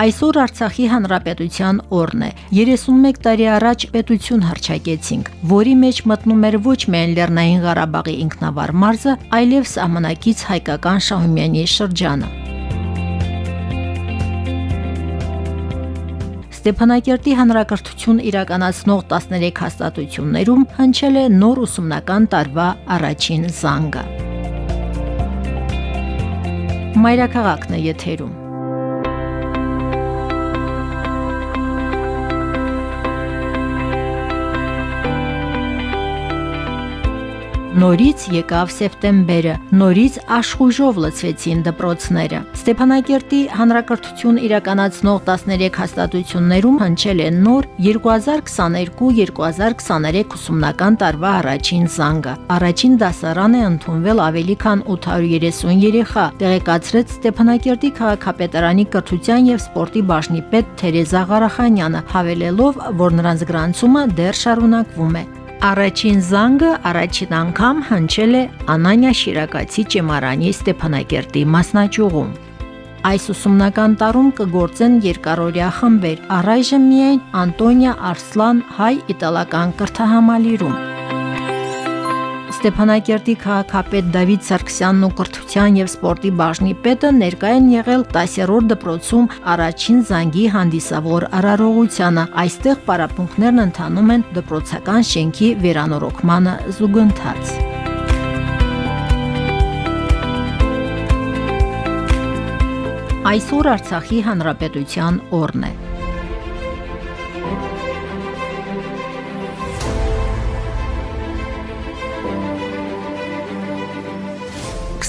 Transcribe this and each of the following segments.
Այսօր Արցախի Հանրապետության օրն է։ 31 տարի առաջ պետություն հռչակեցինք, որի մեջ մտնում էր ոչ միայն Լեռնային Ղարաբաղի ինքնավար մարզը, այլև սահմանակից հայկական Շահումյանի շրջանը։ Ստեփանակերտի հանրակրթություն իրականացնող 13 հաստատություններում հնչել է նոր ուսումնական տարվա առաջին զանգը։ Մայրաքաղաքն է եթերում։ Նորից եկավ սեպտեմբերը, նորից աշխուժով լցվեցին դպրոցները։ Ստեփանակերտի հանրակրթություն իրականացնող 13 հաստատություններում հնչել է նոր 2022-2023 ուսումնական տարվա առաջին զանգը։ Առաջին դասարան է ընդունվել ավելի քան 830 երեխա, տեղեկացրեց Ստեփանակերտի քաղաքապետարանի կրթության եւ սպորտի բաժնի պետ Թերեզա Ղարախանյանը, հավելելով, որ նրանց գրանցումը դեռ շարունակվում է։ Առաջին զանգը առաջին անգամ հնչել է Անանյա Շիրակացի ճեմարանի Ստեփանակերտի մասնաճյուղում։ Այս ուսումնական տարում կգործեն երկարորյա խմբեր, առայժմ միայն Անտոնիա Արսլան հայ-իտալական կրթահամալիրում։ Ստեփանակերտի քաղաքապետ Դավիթ Սարգսյանն ու կրթության եւ սպորտի բաժնի պետը ներկայ են եղել 10-րդ դպրոցում առաջին զանգի հանդիսավոր արարողությանը։ Այստեղ պարապմունքներն ընթանում են դպրոցական շենքի վերանորոգմանը զուգընթաց։ Այսօր Արցախի հանրապետության օրն է։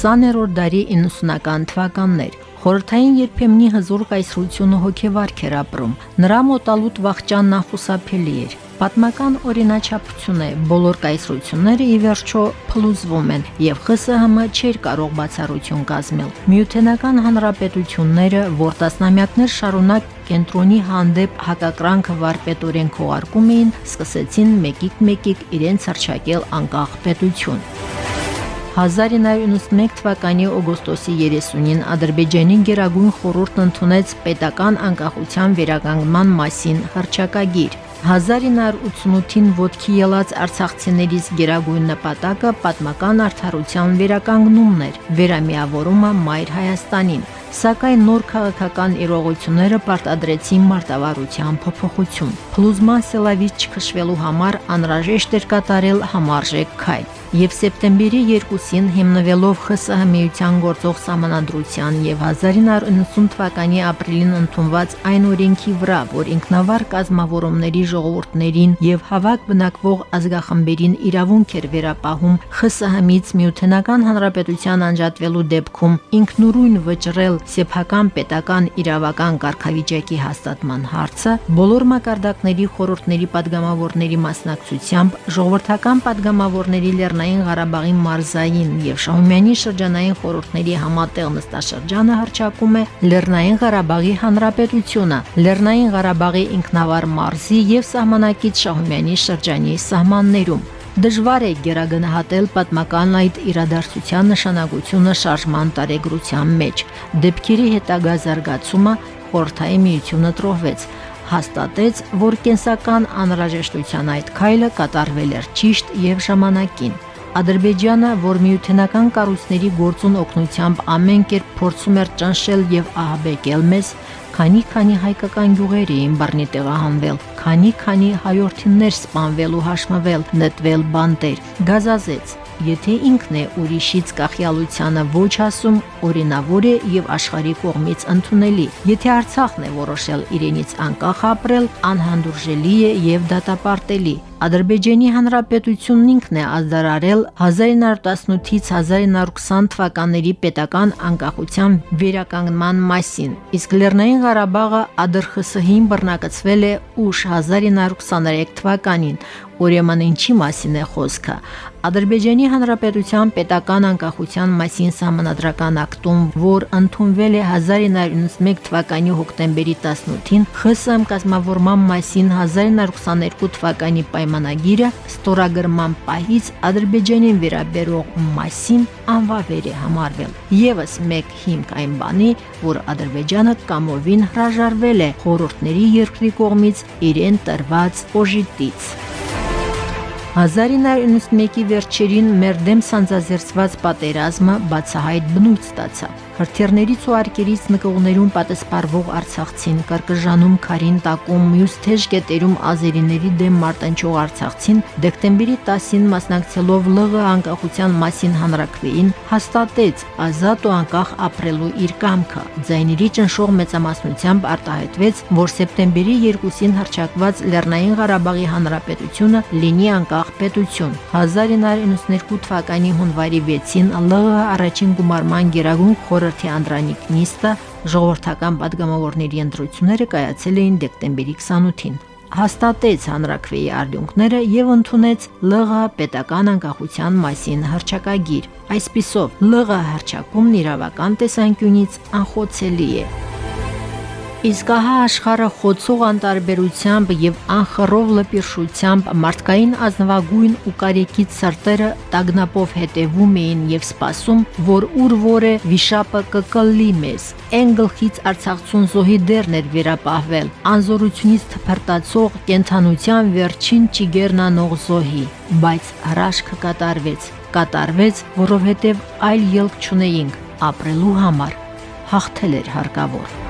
20-րդ դարի 90-ական թվականներ Խորհրդային երբեմնի հզոր կայսրությունը հոգեվարք էր ապրում։ Նրա մոտալուտ վախճանն ախուսափելի էր։ Պատմական օրինաչափություն է, բոլոր կայսրությունները ի վերջո փլուզվում են, եւ ԽՍՀՄ չէր կարող բացառություն կազմել։ Միութենական հանրապետությունները, որ տասնամյակներ շարունակ կենտրոնի հանդեպ հակակրանքը վարպետորեն քողարկում էին, սկսեցին մեկիկ-մեկիկ իրենց հրճակել անկախ պետություն։ 1991 թվականի օգոստոսի 30-ին Ադրբեջանի Գերագույն խորհուրդն ընդունեց պետական անկախության վերականգնման մասին հռչակագիր։ 1988-ին ոտքի ելած արցախցիներից գերագույն նպատակը պատմական արդարության վերականգնումն էր, վերամիավորումը Մայր Հայաստանին, սակայն նոր քաղաքական իրողությունները պարտադրեցին մարտավարության փոփոխություն։ Փլուզման սելավից չքշվելու համար անհրաժեշտ էր կատարել համարժեք քայլ եւ սեպտեմբերի 2-ին հիմնվելով ԽՍՀՄ միության գործող համանadrության եւ 1990 թվականի ապրիլին ընդունված այն օրենքի վրա, որ ինքնավար կազմավորումների ժողովուրդներին եւ հավաք բնակվող ազգախմբերին իրավունք էր վերապահում ԽՍՀՄ-ից միութենական հանրապետության անջատվելու դեպքում ինքնուրույն վճռել սեփական պետական իրավական կարգավիճակի հաստատման հարցը բոլոր մակարդակների խորհուրդների падգամավորների մասնակցությամբ ժողովրդական падգամավորների լեռն Լեռնային Ղարաբաղի մարզային եւ Շահումյանի շրջանային խորհուրդների համատեղ նստաշրջանը հրճակում է Լեռնային Ղարաբաղի Հանրապետությունը, Լեռնային Ղարաբաղի ինքնավար մարզի եւ սահմանակից Շահումյանի շրջանի սահմաններում։ Դժվար է գերագնահատել պատմական այդ իրադարձության նշանակությունը շարժման տարեգրության մեջ։ Դեպքերի հետագա զարգացումը խորթայի միությունը տրոհվեց հաստատեց, որ կենսական անհրաժեշտության այդ քայլը կատարվել էր ճիշտ եւ ժամանակին։ Ադրբեջանը, որ միութենական կառույցների գործուն օգնությամբ ամեն կերպ փորձում էր ճնշել եւ ահաբեկել մեզ, քանի-քանի հայկական գյուղեր էին բռնի տեղահանվել, քանի-քանի հայորդիններ սպանվել ու հաշմվել, նետվել բանտեր, գազազեց, եթե ինքն է ուրիշից կախյալությանը ոչ ասում, օրինավոր է եւ աշխարհի կողմից ընդունելի։ Եթե Արցախն է որոշել իրենից անկախ ապրել, անհանդուրժելի է եւ դատապարտելի։ Ադրբեջանի Հանրապետությունն ինքն է ազդարարել 1918-ից 1920 թվականների պետական անկախության վերականգնման մասին, իսկ Լեռնային Ղարաբաղը ԱԴՌԽՍՀ-ին բռնակցվել է ուշ 1923 թվականին, Ուրեմն ինչի մասին է խոսքը։ Ադրբեջանի Հանրապետության պետական անկախության մասին համանդրական ակտում, որ ընդունվել է 1991 թվականի հոկտեմբերի 18-ին, ԽՍՀՄ կազմավորման մասին 1922 թվականի պայմանագիրը ստորագրման պահից Ադրբեջանին վերաբերող մասին անվավեր է համարվել։ Եվս մեկ հիմք այն բանի, որ Ադրբեջանը կամովին հրաժարվել է խորհուրդների երկրի կողմից իրեն տրված օժիտից։ 1991-ի վերջերին մեր դեմ սանձազերծված պատերազմը բացահայտ բնույթ ստացավ։ Հրթիռներից ու արկերից նկողներուն պատասպարվող Արցախցին կարկժանում քարին տակում մյուս թեժ կետերում ազերիների դեմ մարտնչող Արցախցին դեկտեմբերի 10-ին մասնակցելով ԼՂ անկախության մասին հանրակրվեին հաստատեց ազատ ու անկախ ապրելու իր կամքը։ Ձայների ճնշող մեծամասնությամբ արտահայտվեց, որ սեպտեմբերի 2-ին հրճակված Լեռնային Ղարաբաղի Հանրապետությունը լինի անկախ պետություն։ 1992 թվականի հունվարի 6-ին ԼՂ առաջին գումարման գերագույն խորհրդի Անդրանիկ Նիստը ժողովրդական падգամավորների ընտրությունները կայացել էին դեկտեմբերի 28-ին։ Հաստատեց հանրակրվեի արդյունքները եւ ընդունեց ԼՂ պետական անկախության մասին հրճակագիր։ Այսպիսով ԼՂ հրճակումն իրավական տեսանկյունից անխոցելի է։ Իսկ ահա աշխարհը խոցող անտարբերությամբ եւ անխռով լպիրշությամբ մարդկային ազնվագույն ու կարեկից սրտերը տագնապով հետևում էին եւ սպասում, որ ուր որ է վիշապը կկլլի մեզ։ Այն գլխից Արցախցուն զոհի դերն էր վերապահվել, անզորությունից թփրտացող կենթանության վերջին ճիգերնանող զոհի, բայց հրաշքը կատարվեց։ Կատարվեց, որովհետեւ այլ ելք չունեինք ապրելու համար։ Հաղթել էր հարկավոր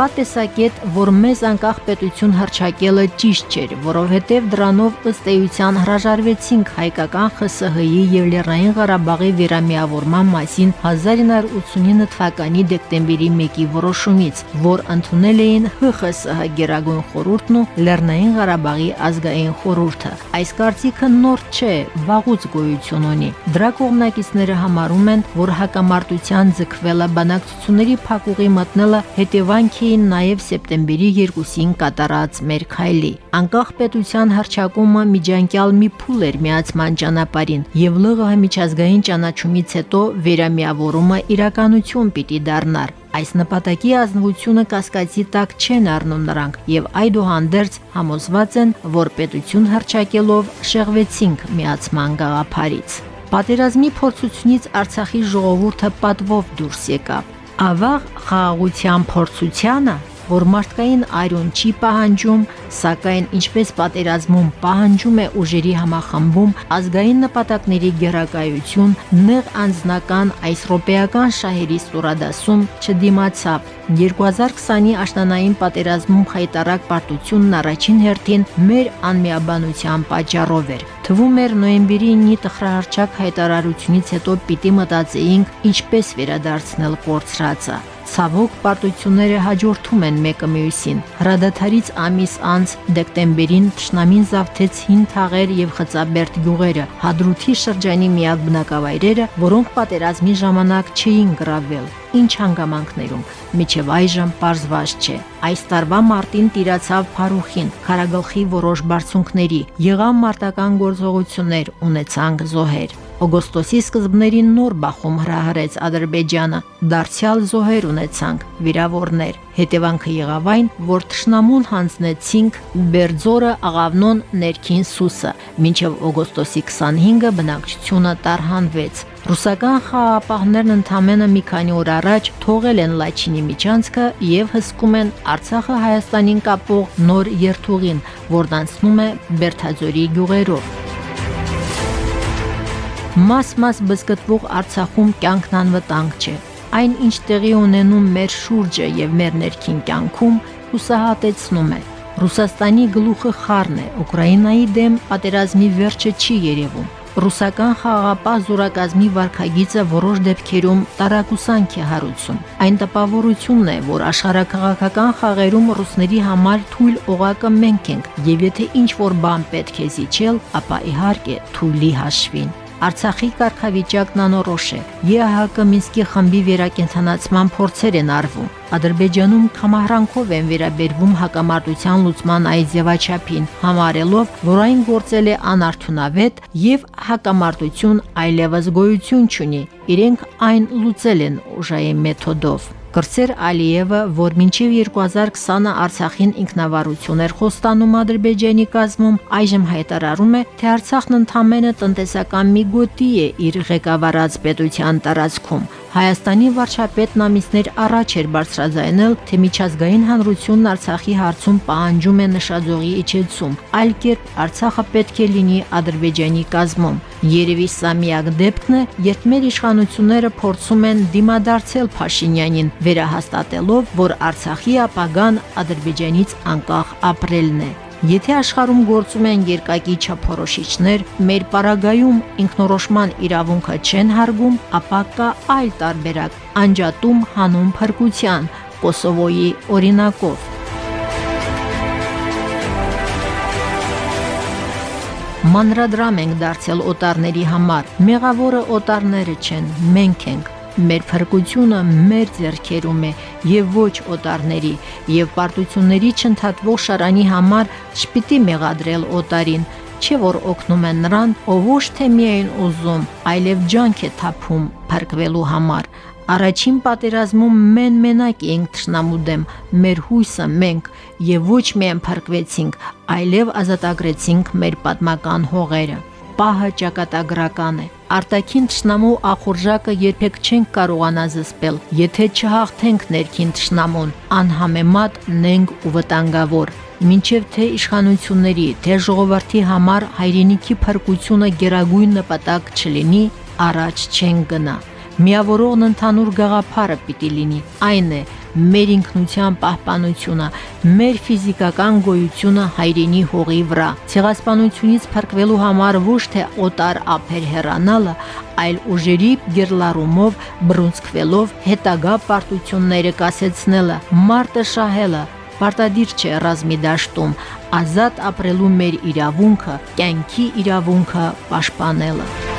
կա տեսակետ, որ մեզ անկախ պետություն հրճակելը ճիշտ չէր, որովհետև դրանով ըստ էության հրաժարվեցինք հայկական ԽՍՀ-ի եւ Լեռնային Ղարաբաղի վերամիավորման մասին 1989 թվականի դեկտեմբերի 1-ի որոշումից, որ ընդունել էին ՀԽՍՀ Գերագույն խորհուրդն ու Լեռնային Ղարաբաղի ազգային խորհուրդը։ Այս կարծիքը նոր չէ, վաղուց գոյություն ունի։ Դրա կողմնակիցները համարում են, որ հակամարտության ձգվելը բանակցությունների փակուղի մտնելը հետևանք էին նաև սեպտեմբերի 2-ին կատարած մեր քայլի։ Անկախ պետության հրճակումը միջանկյալ մի փուլ էր միացման ճանապարհին, եւ ԼՂՀ միջազգային ճանաչումից հետո վերամիավորումը իրականություն պիտի դառնար։ Այս նպատակի ազնվությունը կասկածի տակ չեն առնում նրանք եւ այդուհանդերձ համոզված են, որ պետություն հրճակելով շեղվեցինք միացման գաղափարից։ Պատերազմի փորձությունից Արցախի ժողովուրդը պատվով դուրս եկավ ավաղ խաղաղության փորձությանը, որ մարդկային արյուն չի պահանջում, սակայն ինչպես պատերազմում պահանջում է ուժերի համախմբում ազգային նպատակների գերակայություն, նեղ անձնական այս ռոպեական շահերի ստորադասում չդիմացավ 2020-ի աշնանային պատերազմում խայտարակ պարտությունն առաջին հերթին մեր անմիաբանության պատճառով էր։ Թվում էր նոյեմբերի 9-ի տխրահարճակ հայտարարությունից հետո պիտի մտածեինք ինչպես վերադարձնել կորցրածը։ Ցավոք պարտությունները հաջորդում են մեկը մյուսին։ Հրադադարից ամիս անց դեկտեմբերին Տշնամին զավթեց հին թաղեր եւ խծաբերտ գյուղերը, Հադրութի շրջանի միակ բնակավայրերը, որոնք պատերազմի ժամանակ չէին գրավել ինչ հանգամանքներում։ Միջև այժմ պարզված չէ։ Այս տարվա մարտին տիրացավ Փարուխին, Խարագլխի որոշ բարձունքների, եղան մարտական գործողություններ, ունեցանք զոհեր։ Օգոստոսի սկզբներին նոր բախում հրահրեց Ադրբեջանը։ Դարձյալ զոհեր ունեցանք, վիրավորներ։ Հետևանքը եղավ այն, որ Թշնամուն հանձնեցինք Բերձորը աղավնոն ներքին սուսը, մինչև օգոստոսի 25-ը բնակչությունը տարհանվեց։ Ռուսական խաղապահներն ընդամենը մի քանի օր առաջ թողել են Լաչինի միջանցքը եւ հսկում են Արցախը Հայաստանին կապող նոր երթուղին, որն անցնում է Բերթաձորի գյուղերով։ Մաս-մաս բզկտվող Արցախում կյանքն անվտանգ չէ։ Այն, ինչ տեղի ունենում մեր շուրջը եւ մեր ներքին կյանքում, հուսահատեցնում է։ Ռուսաստանի գլուխը խառն է, Ուկրաինայի դեմ պատերազմի վերջը չի երևում։ Ռուսական խաղաղապահ զորակազմի վարկագիծը որոշ դեպքերում տարակուսանք է հարուցում։ Այն տպավորությունն է, որ աշխարհակաղակական խաղերում ռուսների համար թույլ օղակը մենք ենք, եւ եթե ինչ որ բան պետք է զիջել, ապա իհարկե թույլի հաշվին։ Արցախի կարգավիճակն անորոշ է։ ԵԱՀԿ Մինսկի խմբի վերակենդանացման փորձեր են արվում։ Ադրբեջանում կամահրանքով են վերաբերվում հակամարտության լուծման այդ ձևաչափին, համարելով, որ այն գործել է անարդյունավետ եւ հակամարտություն այլևս գոյություն չունի։ Իրենք այն լուծել են ուժային մեթոդով։ Կրծեր Ալիևը, որ մինչև 2020-ը Արցախին ինքնավարություն էր խոստանում Ադրբեջանի կազմում, այժմ հայտարարում է, թե Արցախն ընդամենը տնտեսական մի գոտի է իր ղեկավարած պետության տարածքում։ Հայաստանի վարչապետն ամիսներ առաջ էր բարձրաձայնել, թե միջազգային հանրությունն Արցախի հարցում պահանջում է նշաձողի իջեցում, այլ կերպ Արցախը պետք է լինի Ադրբեջանի կազմում։ Երևի սա միակ դեպքն է, երբ մեր իշխանությունները փորձում են դիմադարձել Փաշինյանին, վերահաստատելով, որ Արցախի ապագան Ադրբեջանից անկախ ապրելն է։ Եթե աշխարհում գործում են երկակի չափորոշիչներ, մեր պարագայում ինքնորոշման իրավունքը չեն հարգում, ապա կա այլ տարբերակ՝ անջատում հանուն փրկության Կոսովոյի օրինակով։ Մանրադրամ ենք դարձել օտարների համար։ Մեղավորը օտարները չեն, մենք ենք Մեր փրկությունը մեր ձեռքերում է եւ ոչ օտարների, եւ պարտությունների չընդհատվող շարանի համար չպիտի մեղադրել օտարին, չէ որ օգնում են նրան, ով ոչ թե միայն ուզում, այլև ջանք է թափում փրկվելու համար։ Առաջին պատերազմում մեն մենակ էինք ճշնամու դեմ, մեր հույսը մենք եւ ոչ միայն փրկվեցինք, այլև ազատագրեցինք մեր պատմական հողերը պահը ճակատագրական է։ Արտաքին ճշնամու ախորժակը երբեք չենք կարողանա զսպել, եթե չհաղթենք ներքին ճշնամուն, անհամեմատ նենք ու վտանգավոր։ Մինչև թե իշխանությունների, թե ժողովրդի համար հայրենիքի փրկությունը գերագույն նպատակ չլինի, առաջ չեն գնա։ Միավորողն ընդհանուր գաղափարը պիտի լինի։ Այն է, մեր ինքնության պահպանությունը, մեր ֆիզիկական գոյությունը հայրենի հողի վրա։ Ցեղասպանությունից փրկվելու համար ոչ թե օտար ափեր հեռանալը, այլ ուժերի գերլարումով բռունցքվելով հետագա պարտությունները կասեցնելը, մարտը շահելը, Պարտադիր չէ ռազմի դաշտում ազատ ապրելու մեր իրավունքը, կյանքի իրավունքը պաշտպանելը։